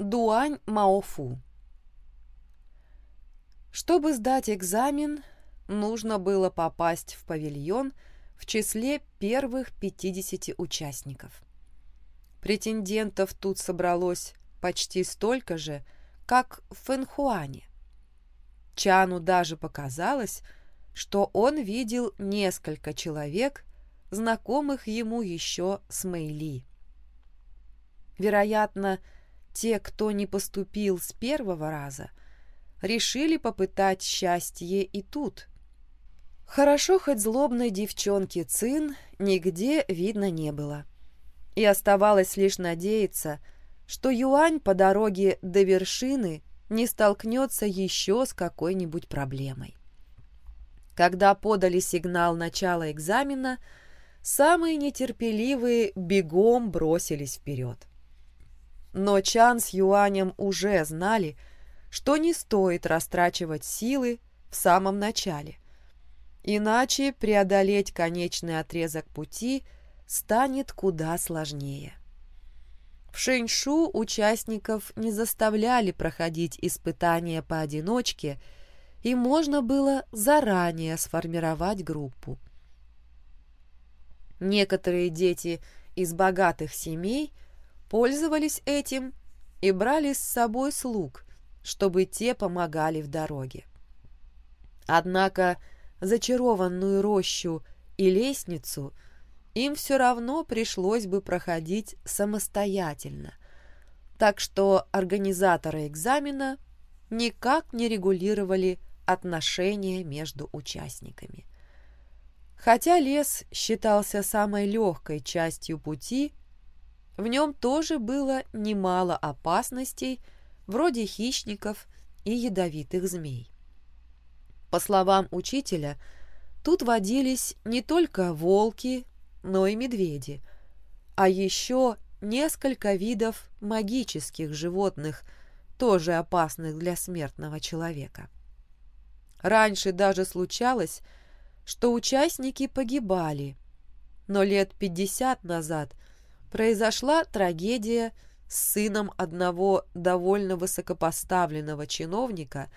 Дуань Маофу. Чтобы сдать экзамен, нужно было попасть в павильон в числе первых 50 участников. Претендентов тут собралось почти столько же, как в Фэнхуане. Чану даже показалось, что он видел несколько человек, знакомых ему еще с Мэйли. Вероятно, те, кто не поступил с первого раза, решили попытать счастье и тут. Хорошо, хоть злобной девчонки Цин нигде видно не было. И оставалось лишь надеяться, что Юань по дороге до вершины не столкнется еще с какой-нибудь проблемой. Когда подали сигнал начала экзамена, самые нетерпеливые бегом бросились вперед. Но Чан с Юанем уже знали, что не стоит растрачивать силы в самом начале. Иначе преодолеть конечный отрезок пути станет куда сложнее. В Шэньшу участников не заставляли проходить испытания поодиночке, и можно было заранее сформировать группу. Некоторые дети из богатых семей пользовались этим и брали с собой слуг, чтобы те помогали в дороге. Однако зачарованную рощу и лестницу им все равно пришлось бы проходить самостоятельно, так что организаторы экзамена никак не регулировали отношения между участниками. Хотя лес считался самой легкой частью пути, в нем тоже было немало опасностей, вроде хищников и ядовитых змей. По словам учителя, тут водились не только волки, но и медведи, а еще несколько видов магических животных, тоже опасных для смертного человека. Раньше даже случалось, что участники погибали, но лет пятьдесят назад – произошла трагедия с сыном одного довольно высокопоставленного чиновника,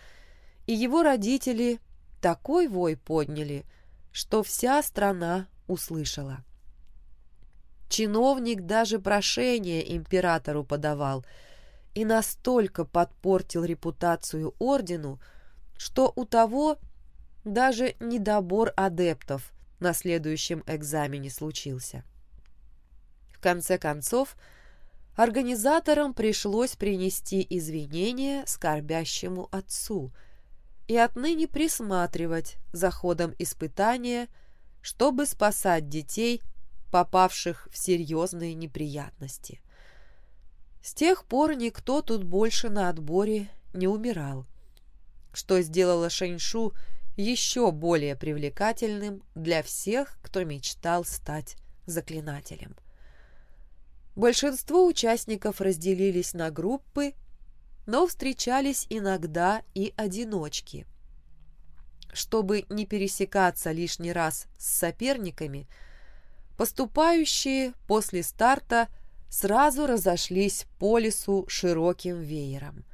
и его родители такой вой подняли, что вся страна услышала. Чиновник даже прошение императору подавал и настолько подпортил репутацию ордену, что у того даже недобор адептов на следующем экзамене случился конце концов, организаторам пришлось принести извинения скорбящему отцу и отныне присматривать за ходом испытания, чтобы спасать детей, попавших в серьезные неприятности. С тех пор никто тут больше на отборе не умирал, что сделало Шэньшу еще более привлекательным для всех, кто мечтал стать заклинателем. Большинство участников разделились на группы, но встречались иногда и одиночки. Чтобы не пересекаться лишний раз с соперниками, поступающие после старта сразу разошлись по лесу широким веером.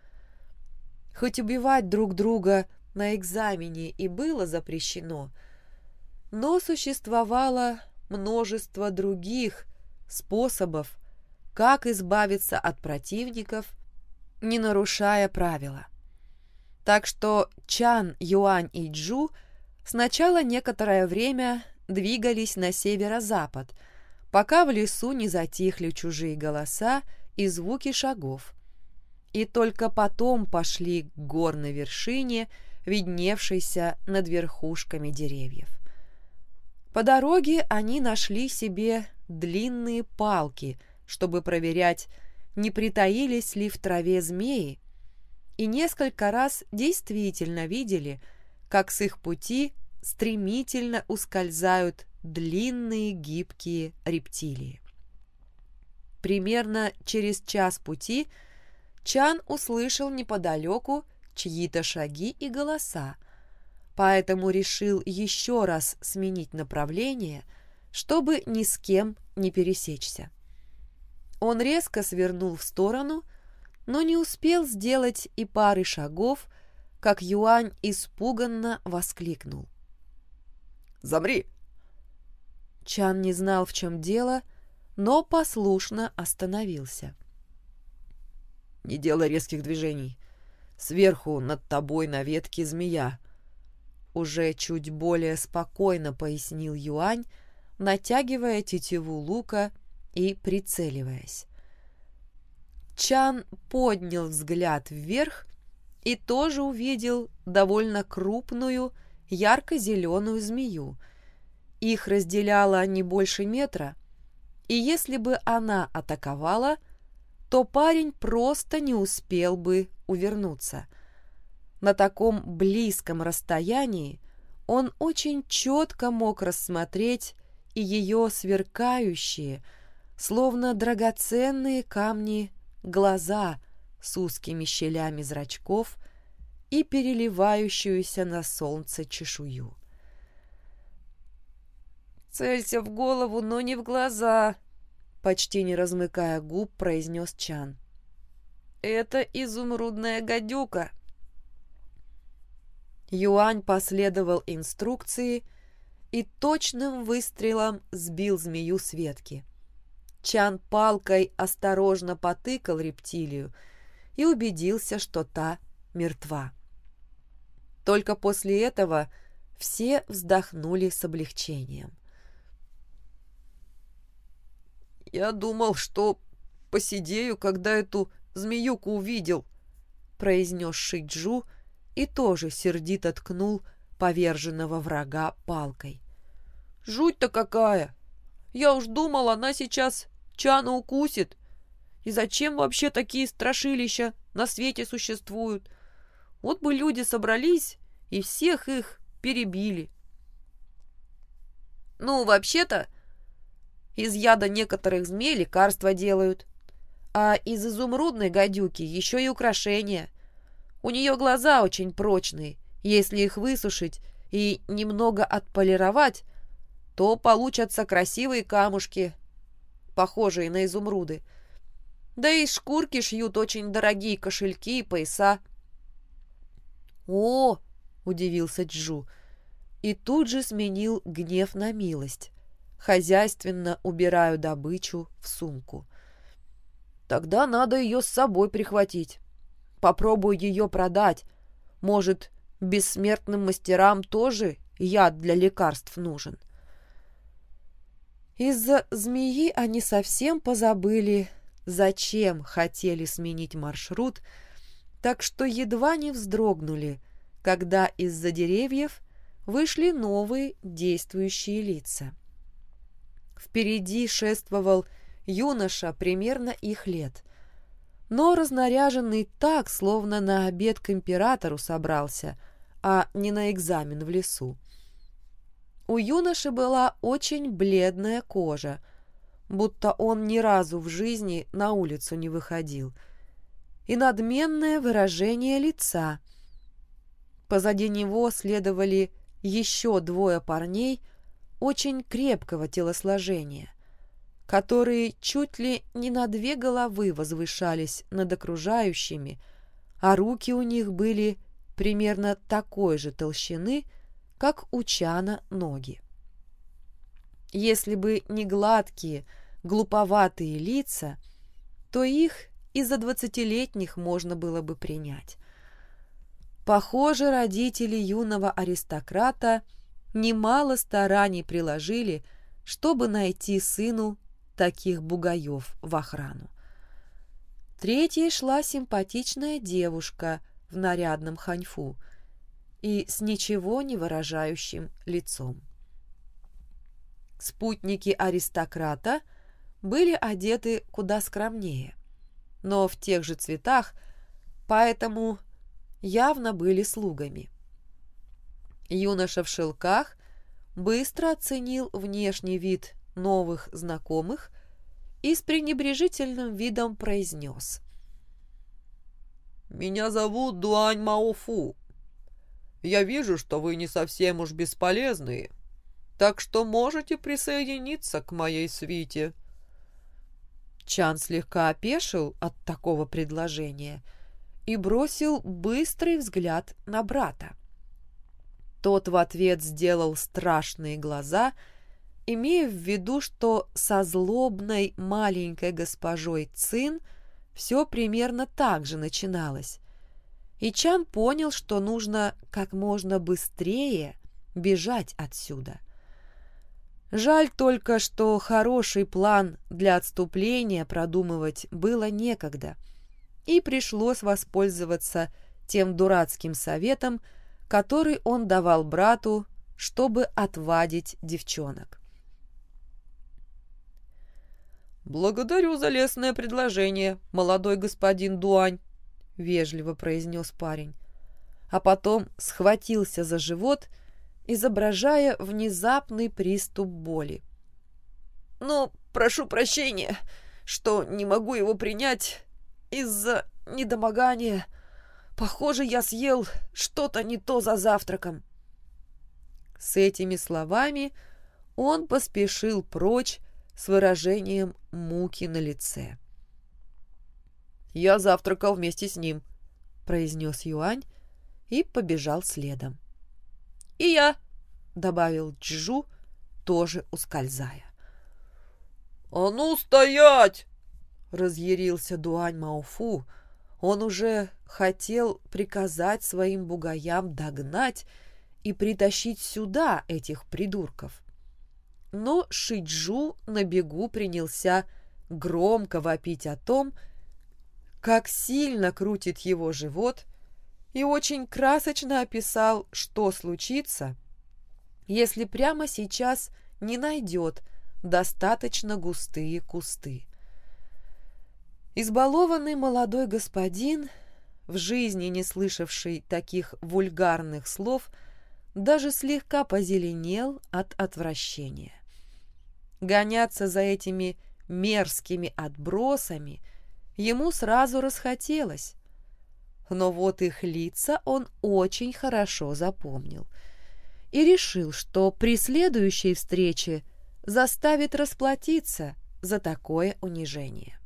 Хоть убивать друг друга на экзамене и было запрещено, но существовало множество других способов как избавиться от противников, не нарушая правила. Так что Чан, Юань и Джу сначала некоторое время двигались на северо-запад, пока в лесу не затихли чужие голоса и звуки шагов. И только потом пошли к горной вершине, видневшейся над верхушками деревьев. По дороге они нашли себе длинные палки, чтобы проверять, не притаились ли в траве змеи, и несколько раз действительно видели, как с их пути стремительно ускользают длинные гибкие рептилии. Примерно через час пути Чан услышал неподалеку чьи-то шаги и голоса, поэтому решил еще раз сменить направление, чтобы ни с кем не пересечься. Он резко свернул в сторону, но не успел сделать и пары шагов, как Юань испуганно воскликнул. «Замри!» Чан не знал, в чем дело, но послушно остановился. «Не делай резких движений. Сверху над тобой на ветке змея. Уже чуть более спокойно пояснил Юань, натягивая тетиву лука и прицеливаясь. Чан поднял взгляд вверх и тоже увидел довольно крупную, ярко-зеленую змею. Их разделяло не больше метра, и если бы она атаковала – то парень просто не успел бы увернуться. На таком близком расстоянии он очень четко мог рассмотреть и ее сверкающие, словно драгоценные камни, глаза с узкими щелями зрачков и переливающуюся на солнце чешую. «Целься в голову, но не в глаза», почти не размыкая губ, произнес Чан. «Это изумрудная гадюка!» Юань последовал инструкции и точным выстрелом сбил змею с ветки. Чан палкой осторожно потыкал рептилию и убедился, что та мертва. Только после этого все вздохнули с облегчением. «Я думал, что посидею, когда эту змеюку увидел», — произнес Шиджу и тоже сердито ткнул поверженного врага палкой. «Жуть-то какая! Я уж думал, она сейчас Чана укусит. И зачем вообще такие страшилища на свете существуют? Вот бы люди собрались и всех их перебили». «Ну, вообще-то...» Из яда некоторых змей лекарства делают. А из изумрудной гадюки еще и украшения. У нее глаза очень прочные. Если их высушить и немного отполировать, то получатся красивые камушки, похожие на изумруды. Да и шкурки шьют очень дорогие кошельки и пояса. «О!» — удивился Джу и тут же сменил гнев на милость хозяйственно убираю добычу в сумку. Тогда надо ее с собой прихватить. Попробую ее продать. Может, бессмертным мастерам тоже яд для лекарств нужен. Из-за змеи они совсем позабыли, зачем хотели сменить маршрут, так что едва не вздрогнули, когда из-за деревьев вышли новые действующие лица. Впереди шествовал юноша примерно их лет, но разнаряженный так, словно на обед к императору собрался, а не на экзамен в лесу. У юноши была очень бледная кожа, будто он ни разу в жизни на улицу не выходил, и надменное выражение лица. Позади него следовали еще двое парней – очень крепкого телосложения, которые чуть ли не на две головы возвышались над окружающими, а руки у них были примерно такой же толщины, как у Чана ноги. Если бы не гладкие, глуповатые лица, то их из-за двадцатилетних можно было бы принять. Похоже, родители юного аристократа – немало стараний приложили, чтобы найти сыну таких бугаев в охрану. Третьей шла симпатичная девушка в нарядном ханьфу и с ничего не выражающим лицом. Спутники аристократа были одеты куда скромнее, но в тех же цветах, поэтому явно были слугами. Юноша в шелках быстро оценил внешний вид новых знакомых и с пренебрежительным видом произнес. «Меня зовут Дуань Маофу. Я вижу, что вы не совсем уж бесполезные, так что можете присоединиться к моей свите». Чан слегка опешил от такого предложения и бросил быстрый взгляд на брата. Тот в ответ сделал страшные глаза, имея в виду, что со злобной маленькой госпожой Цин все примерно так же начиналось. И Чан понял, что нужно как можно быстрее бежать отсюда. Жаль только, что хороший план для отступления продумывать было некогда, и пришлось воспользоваться тем дурацким советом, который он давал брату, чтобы отвадить девчонок. «Благодарю за лестное предложение, молодой господин Дуань», — вежливо произнес парень, а потом схватился за живот изображая внезапный приступ боли. «Но прошу прощения, что не могу его принять из-за недомогания. Похоже, я съел что-то не то за завтраком». С этими словами он поспешил прочь с выражением муки на лице. «Я завтракал вместе с ним», — произнес Юань и побежал следом. «И я», — добавил Джу, тоже ускользая. «А ну, стоять!» — разъярился Дуань Мауфу. Он уже хотел приказать своим бугаям догнать и притащить сюда этих придурков. Но Шиджу на бегу принялся громко вопить о том, как сильно крутит его живот и очень красочно описал, что случится, если прямо сейчас не найдет достаточно густые кусты. Избалованный молодой господин, в жизни не слышавший таких вульгарных слов, даже слегка позеленел от отвращения. Гоняться за этими мерзкими отбросами ему сразу расхотелось, но вот их лица он очень хорошо запомнил и решил, что при следующей встрече заставит расплатиться за такое унижение.